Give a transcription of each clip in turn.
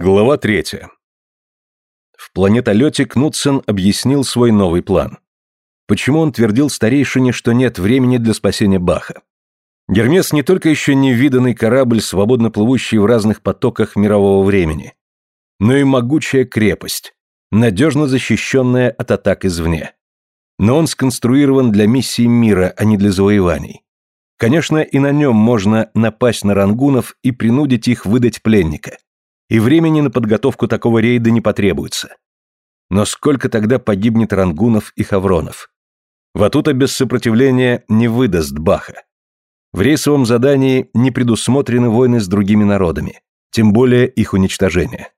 Глава третья. В планетолете Кнутсен объяснил свой новый план. Почему он твердил старейшине, что нет времени для спасения Баха? Гермес не только еще невиданный корабль, свободно плывущий в разных потоках мирового времени, но и могучая крепость, надежно защищенная от атак извне. Но он сконструирован для миссии мира, а не для завоеваний. Конечно, и на нем можно напасть на рангунов и принудить их выдать пленника и времени на подготовку такого рейда не потребуется. Но сколько тогда погибнет рангунов и хавронов? Ватута без сопротивления не выдаст Баха. В рейсовом задании не предусмотрены войны с другими народами, тем более их уничтожение.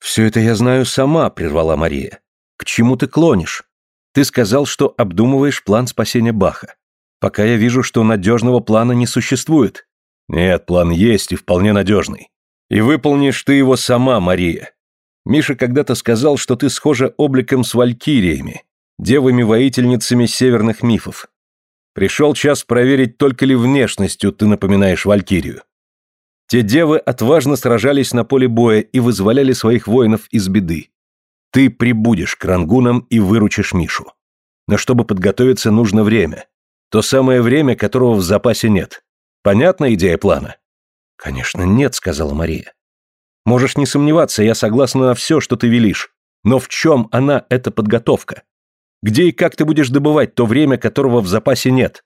«Все это я знаю сама», — прервала Мария. «К чему ты клонишь? Ты сказал, что обдумываешь план спасения Баха. Пока я вижу, что надежного плана не существует». «Нет, план есть и вполне надежный. И выполнишь ты его сама, Мария. Миша когда-то сказал, что ты схожа обликом с валькириями, девами-воительницами северных мифов. Пришел час проверить, только ли внешностью ты напоминаешь валькирию. Те девы отважно сражались на поле боя и вызволяли своих воинов из беды. Ты прибудешь к рангунам и выручишь Мишу. Но чтобы подготовиться, нужно время. То самое время, которого в запасе нет. Понятна идея плана? «Конечно, нет», — сказала Мария. «Можешь не сомневаться, я согласна на все, что ты велишь. Но в чем она, эта подготовка? Где и как ты будешь добывать то время, которого в запасе нет?»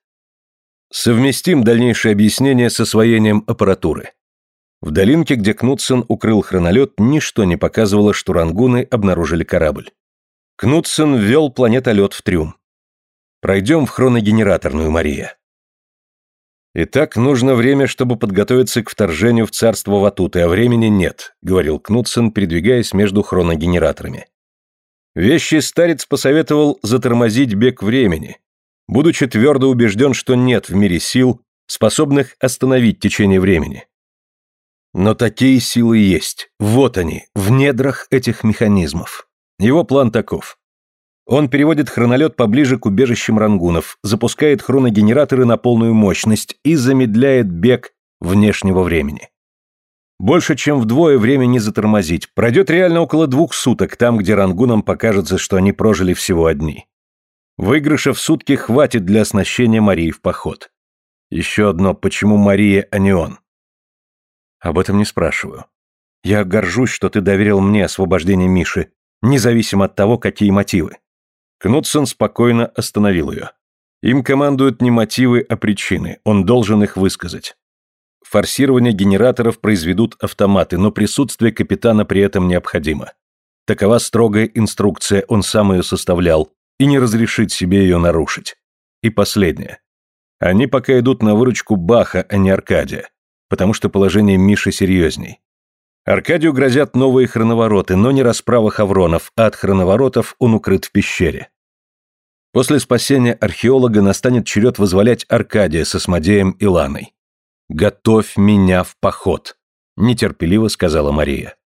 Совместим дальнейшее объяснение с освоением аппаратуры. В долинке, где Кнутсен укрыл хронолет, ничто не показывало, что рангуны обнаружили корабль. Кнутсен ввел планетолет в трюм. «Пройдем в хроногенераторную, Мария». «Итак, нужно время, чтобы подготовиться к вторжению в царство Ватуты, а времени нет», — говорил Кнутсен, передвигаясь между хроногенераторами. Вещий старец посоветовал затормозить бег времени, будучи твердо убежден, что нет в мире сил, способных остановить течение времени. Но такие силы есть. Вот они, в недрах этих механизмов. Его план таков. Он переводит хронолет поближе к убежищам рангунов, запускает хроногенераторы на полную мощность и замедляет бег внешнего времени. Больше, чем вдвое время не затормозить. Пройдет реально около двух суток, там, где рангунам покажется, что они прожили всего одни. Выигрыша в сутки хватит для оснащения Марии в поход. Еще одно, почему Мария, а не он? Об этом не спрашиваю. Я горжусь, что ты доверил мне освобождение Миши, независимо от того, какие мотивы. Кнутсон спокойно остановил ее. Им командуют не мотивы, а причины, он должен их высказать. Форсирование генераторов произведут автоматы, но присутствие капитана при этом необходимо. Такова строгая инструкция, он сам ее составлял, и не разрешит себе ее нарушить. И последнее. Они пока идут на выручку Баха, а не Аркадия, потому что положение Миши серьезней. Аркадию грозят новые хроновороты, но не расправа хавронов, а от хроноворотов он укрыт в пещере. После спасения археолога настанет черед вызволять Аркадия с Осмодеем и Ланой. «Готовь меня в поход», — нетерпеливо сказала Мария.